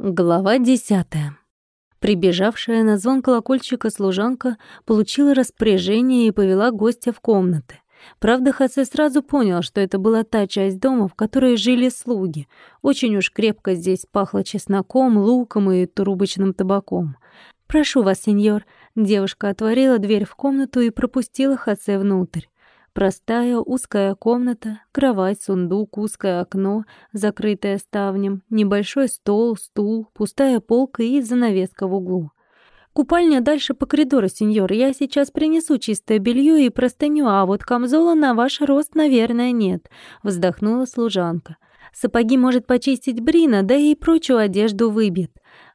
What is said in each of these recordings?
Глава десятая. Прибежавшая на звон колокольчика служанка получила распоряжение и повела гостя в комнаты. Правда, Хасе сразу понял, что это была та часть дома, в которой жили слуги. Очень уж крепко здесь пахло чесноком, луком и трубочным табаком. «Прошу вас, сеньор». Девушка отворила дверь в комнату и пропустила Хасе внутрь. Простая узкая комната, кровать, сундук, узкое окно, закрытое ставнем, небольшой стол, стул, пустая полка и занавеска в углу. «Купальня дальше по коридору, сеньор. Я сейчас принесу чистое белье и простыню, а вот камзола на ваш рост, наверное, нет», — вздохнула служанка. «Сапоги может почистить Брина, да и прочую одежду выбьет.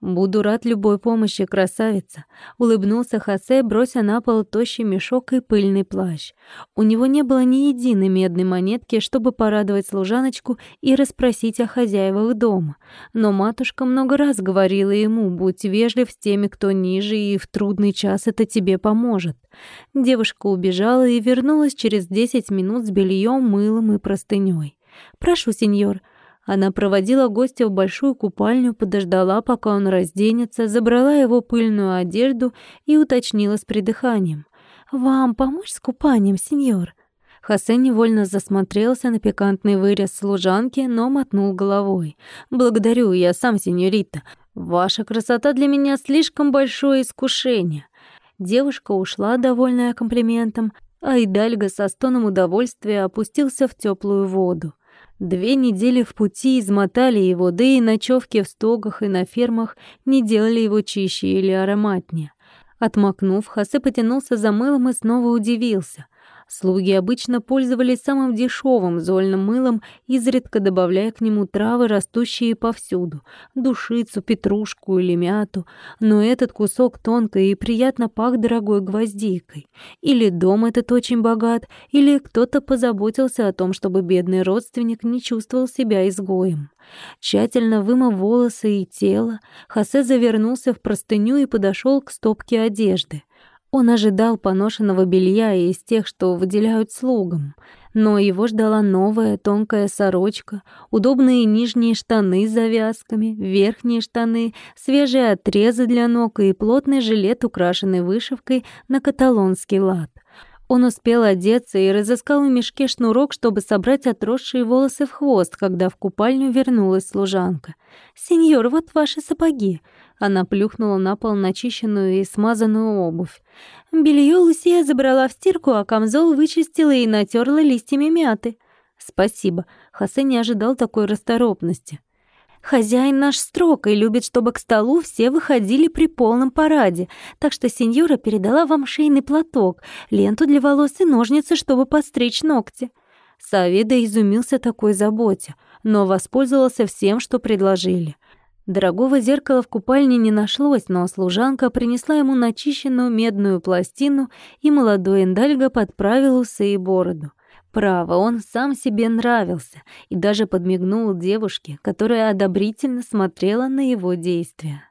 «Буду рад любой помощи, красавица», — улыбнулся Хосе, брося на пол тощий мешок и пыльный плащ. У него не было ни единой медной монетки, чтобы порадовать служаночку и расспросить о хозяевах дома. Но матушка много раз говорила ему, будь вежлив с теми, кто ниже, и в трудный час это тебе поможет. Девушка убежала и вернулась через десять минут с бельем, мылом и простыней. «Прошу, сеньор», она проводила гостя в большую купальню, подождала, пока он разденется, забрала его пыльную одежду и уточнила с придыханием. «Вам помочь с купанием, сеньор?» Хосе невольно засмотрелся на пикантный вырез служанки, но мотнул головой. «Благодарю, я сам, сеньорита. Ваша красота для меня слишком большое искушение». Девушка ушла, довольная комплиментом, а Идальго со стоном удовольствия опустился в теплую воду. Две недели в пути измотали его, да и ночевки в стогах и на фермах не делали его чище или ароматнее. Отмокнув, Хосе потянулся за мылом и снова удивился — Слуги обычно пользовались самым дешевым зольным мылом, изредка добавляя к нему травы, растущие повсюду, душицу, петрушку или мяту, но этот кусок тонко и приятно пах дорогой гвоздикой. Или дом этот очень богат, или кто-то позаботился о том, чтобы бедный родственник не чувствовал себя изгоем. Тщательно вымыв волосы и тело, Хосе завернулся в простыню и подошел к стопке одежды. Он ожидал поношенного белья из тех, что выделяют слугам, но его ждала новая тонкая сорочка, удобные нижние штаны с завязками, верхние штаны, свежие отрезы для ног и плотный жилет, украшенный вышивкой на каталонский лад. Он успел одеться и разыскал в мешке шнурок, чтобы собрать отросшие волосы в хвост, когда в купальню вернулась служанка. «Сеньор, вот ваши сапоги», она плюхнула на пол начищенную и смазанную обувь. Белье Лусия забрала в стирку, а камзол вычистила и натерла листьями мяты. «Спасибо». Хосе не ожидал такой расторопности. «Хозяин наш строг и любит, чтобы к столу все выходили при полном параде, так что сеньора передала вам шейный платок, ленту для волос и ножницы, чтобы подстричь ногти». Саведа изумился такой заботе, но воспользовался всем, что предложили — Дорогого зеркала в купальне не нашлось, но служанка принесла ему начищенную медную пластину, и молодой Эндальго подправил усы и бороду. Право, он сам себе нравился и даже подмигнул девушке, которая одобрительно смотрела на его действия.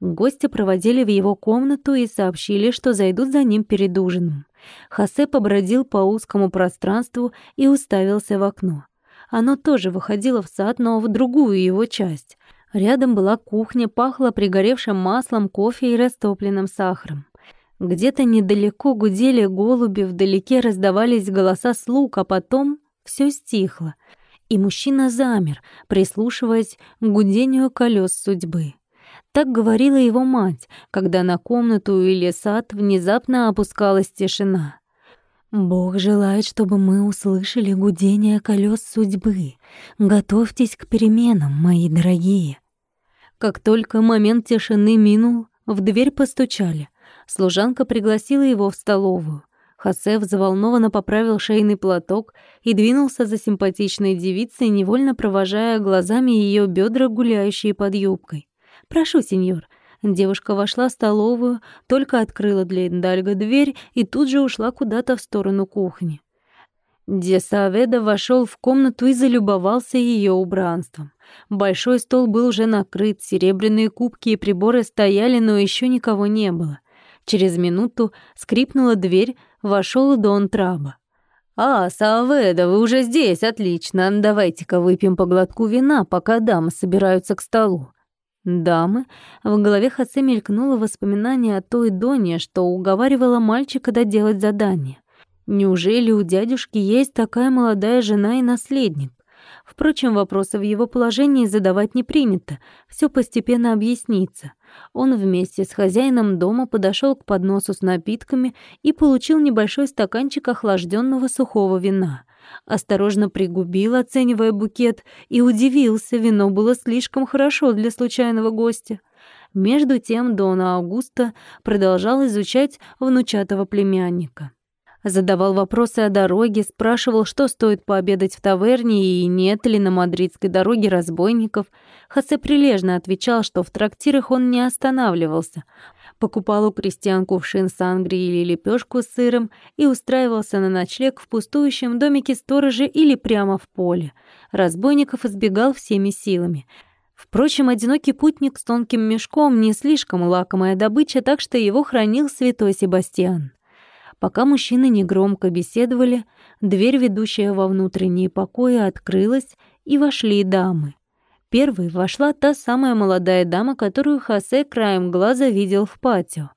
Гости проводили в его комнату и сообщили, что зайдут за ним перед ужином. Хосе побродил по узкому пространству и уставился в окно. Оно тоже выходило в сад, но в другую его часть. Рядом была кухня, пахло пригоревшим маслом, кофе и растопленным сахаром. Где-то недалеко гудели голуби, вдалеке раздавались голоса слуг, а потом все стихло, и мужчина замер, прислушиваясь к гудению колес судьбы. Так говорила его мать, когда на комнату или сад внезапно опускалась тишина. «Бог желает, чтобы мы услышали гудение колес судьбы. Готовьтесь к переменам, мои дорогие». Как только момент тишины минул, в дверь постучали. Служанка пригласила его в столовую. Хосе взволнованно поправил шейный платок и двинулся за симпатичной девицей, невольно провожая глазами ее бедра, гуляющие под юбкой. «Прошу, сеньор». Девушка вошла в столовую, только открыла для Индальга дверь и тут же ушла куда-то в сторону кухни. Десаведа вошел в комнату и залюбовался ее убранством. Большой стол был уже накрыт, серебряные кубки и приборы стояли, но еще никого не было. Через минуту скрипнула дверь, вошел Дон Траба. «А, Саведа, вы уже здесь, отлично. Давайте-ка выпьем по глотку вина, пока дамы собираются к столу». Дамы? В голове Хосе мелькнуло воспоминание о той Доне, что уговаривала мальчика доделать задание. Неужели у дядюшки есть такая молодая жена и наследник? Впрочем, вопросы в его положении задавать не принято, все постепенно объяснится. Он вместе с хозяином дома подошел к подносу с напитками и получил небольшой стаканчик охлажденного сухого вина. Осторожно пригубил, оценивая букет, и удивился, вино было слишком хорошо для случайного гостя. Между тем Дона Аугуста продолжал изучать внучатого племянника. Задавал вопросы о дороге, спрашивал, что стоит пообедать в таверне и нет ли на мадридской дороге разбойников. Хосе прилежно отвечал, что в трактирах он не останавливался. Покупал у крестьян кувшин сангрии или лепешку с сыром и устраивался на ночлег в пустующем домике сторожа или прямо в поле. Разбойников избегал всеми силами. Впрочем, одинокий путник с тонким мешком не слишком лакомая добыча, так что его хранил святой Себастьян. Пока мужчины негромко беседовали, дверь, ведущая во внутренние покои, открылась, и вошли дамы. Первой вошла та самая молодая дама, которую Хосе краем глаза видел в патио.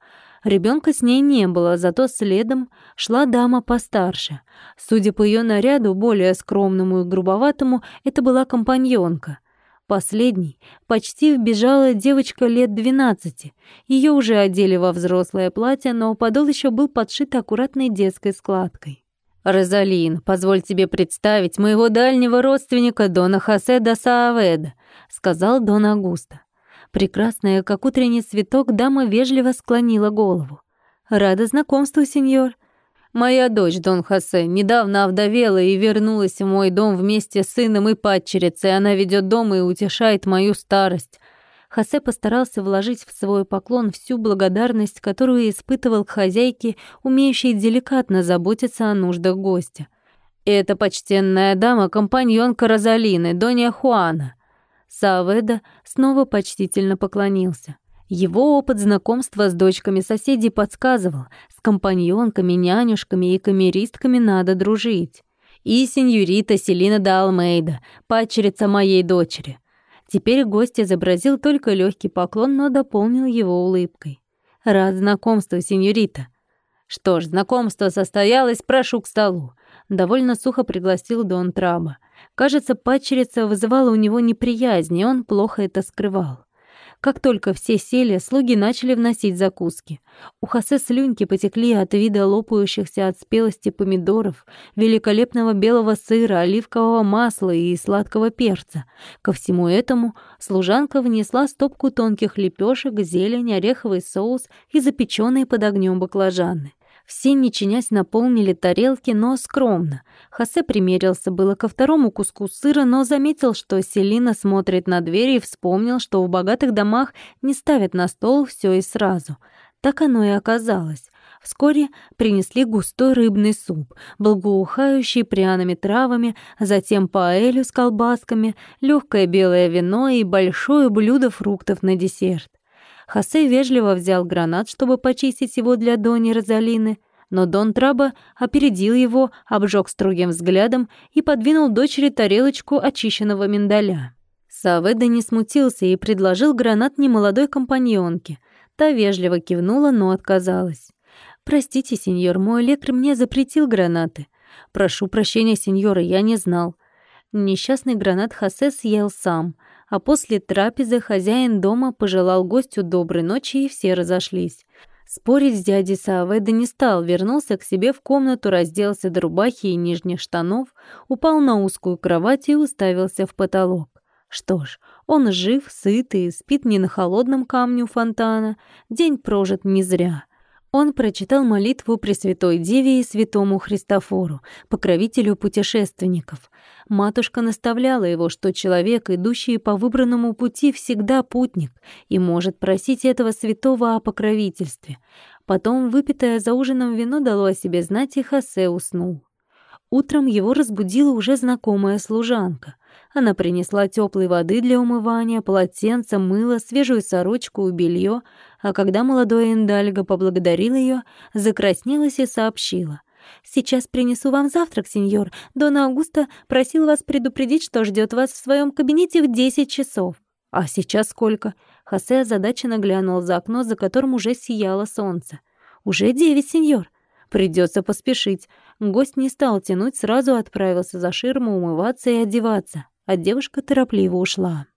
Ребенка с ней не было, зато следом шла дама постарше. Судя по ее наряду, более скромному и грубоватому, это была компаньонка. Последней почти вбежала девочка лет двенадцати. Ее уже одели во взрослое платье, но подол еще был подшит аккуратной детской складкой. «Розалин, позволь тебе представить моего дальнего родственника Дона Хосе да Сааведа», — сказал Дон Агуста. Прекрасная, как утренний цветок, дама вежливо склонила голову. «Рада знакомству, сеньор», Моя дочь, Дон Хосе, недавно овдовела и вернулась в мой дом вместе с сыном и падчерицей. Она ведет дом и утешает мою старость. Хосе постарался вложить в свой поклон всю благодарность, которую испытывал к хозяйке, умеющей деликатно заботиться о нуждах гостя. «Это почтенная дама, компаньонка Розалины, Донья Хуана». Саведа снова почтительно поклонился. Его опыт знакомства с дочками соседей подсказывал, с компаньонками, нянюшками и камеристками надо дружить. И сеньорита Селина де Алмейда, падчерица моей дочери. Теперь гость изобразил только легкий поклон, но дополнил его улыбкой. «Рад знакомству, сеньорита». «Что ж, знакомство состоялось, прошу к столу». Довольно сухо пригласил Дон Траба. Кажется, падчерица вызывала у него неприязнь, и он плохо это скрывал. Как только все сели, слуги начали вносить закуски. У Хосе слюнки потекли от вида лопающихся от спелости помидоров, великолепного белого сыра, оливкового масла и сладкого перца. Ко всему этому служанка внесла стопку тонких лепешек, зелень, ореховый соус и запеченные под огнем баклажаны. Все, не чинясь, наполнили тарелки, но скромно. Хосе примерился было ко второму куску сыра, но заметил, что Селина смотрит на дверь и вспомнил, что в богатых домах не ставят на стол все и сразу. Так оно и оказалось. Вскоре принесли густой рыбный суп, благоухающий пряными травами, затем паэлю с колбасками, легкое белое вино и большое блюдо фруктов на десерт. Хосе вежливо взял гранат, чтобы почистить его для Дони Розалины, но Дон Траба опередил его, обжег строгим взглядом и подвинул дочери тарелочку очищенного миндаля. Саведа не смутился и предложил гранат немолодой компаньонке. Та вежливо кивнула, но отказалась. «Простите, сеньор, мой лекарь мне запретил гранаты. Прошу прощения, сеньора, я не знал». Несчастный гранат Хосе съел сам — а после трапезы хозяин дома пожелал гостю доброй ночи, и все разошлись. Спорить с дядей Сааведа не стал, вернулся к себе в комнату, разделся до рубахи и нижних штанов, упал на узкую кровать и уставился в потолок. Что ж, он жив, сыт и спит не на холодном камне у фонтана. День прожит не зря. Он прочитал молитву Пресвятой Деве и Святому Христофору, покровителю путешественников. Матушка наставляла его, что человек, идущий по выбранному пути, всегда путник и может просить этого святого о покровительстве. Потом, выпитое за ужином вино дало о себе знать, и Хосе уснул. Утром его разбудила уже знакомая служанка — она принесла теплой воды для умывания, полотенце, мыло, свежую сорочку и белье, а когда молодой Эндальго поблагодарил ее, закраснелась и сообщила. «Сейчас принесу вам завтрак, сеньор. Дона Аугуста просил вас предупредить, что ждет вас в своем кабинете в десять часов». А сейчас сколько? Хосе озадаченно глянул за окно, за которым уже сияло солнце. Уже девять, сеньор. Придется поспешить. Гость не стал тянуть, сразу отправился за ширму умываться и одеваться, а девушка торопливо ушла.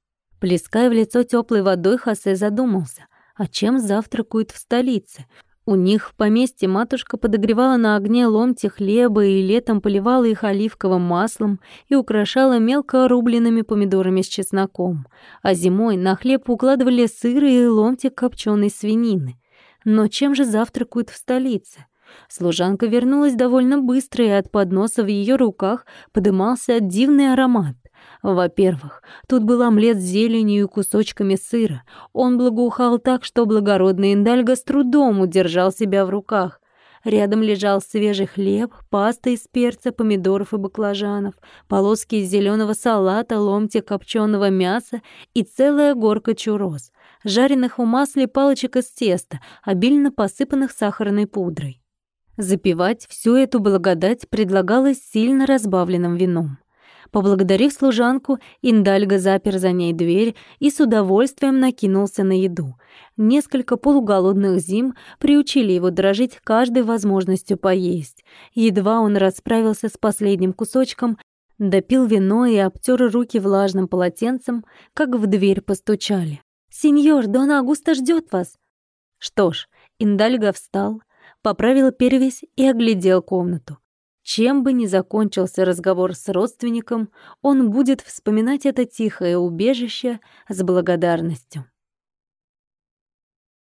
Плеская в лицо теплой водой, Хосе задумался, а чем завтракают в столице? У них в поместье матушка подогревала на огне ломти хлеба и летом поливала их оливковым маслом и украшала мелко рубленными помидорами с чесноком, а зимой на хлеб укладывали сыр и ломтик копченой свинины. Но чем же завтракают в столице? Служанка вернулась довольно быстро, и от подноса в ее руках подымался дивный аромат. Во-первых, тут был омлет с зеленью и кусочками сыра. Он благоухал так, что благородный Индальго с трудом удержал себя в руках. Рядом лежал свежий хлеб, паста из перца, помидоров и баклажанов, полоски из зеленого салата, ломти копченого мяса и целая горка чурос, жареных в масле палочек из теста, обильно посыпанных сахарной пудрой. Запивать всю эту благодать предлагалось сильно разбавленным вином. Поблагодарив служанку, Индальга запер за ней дверь и с удовольствием накинулся на еду. Несколько полуголодных зим приучили его дрожить каждой возможностью поесть. Едва он расправился с последним кусочком, допил вино и обтер руки влажным полотенцем, как в дверь постучали. «Сеньор, Дон Агуста ждет вас!» Что ж, Индальга встал, поправил перевязь и оглядел комнату. Чем бы ни закончился разговор с родственником, он будет вспоминать это тихое убежище с благодарностью.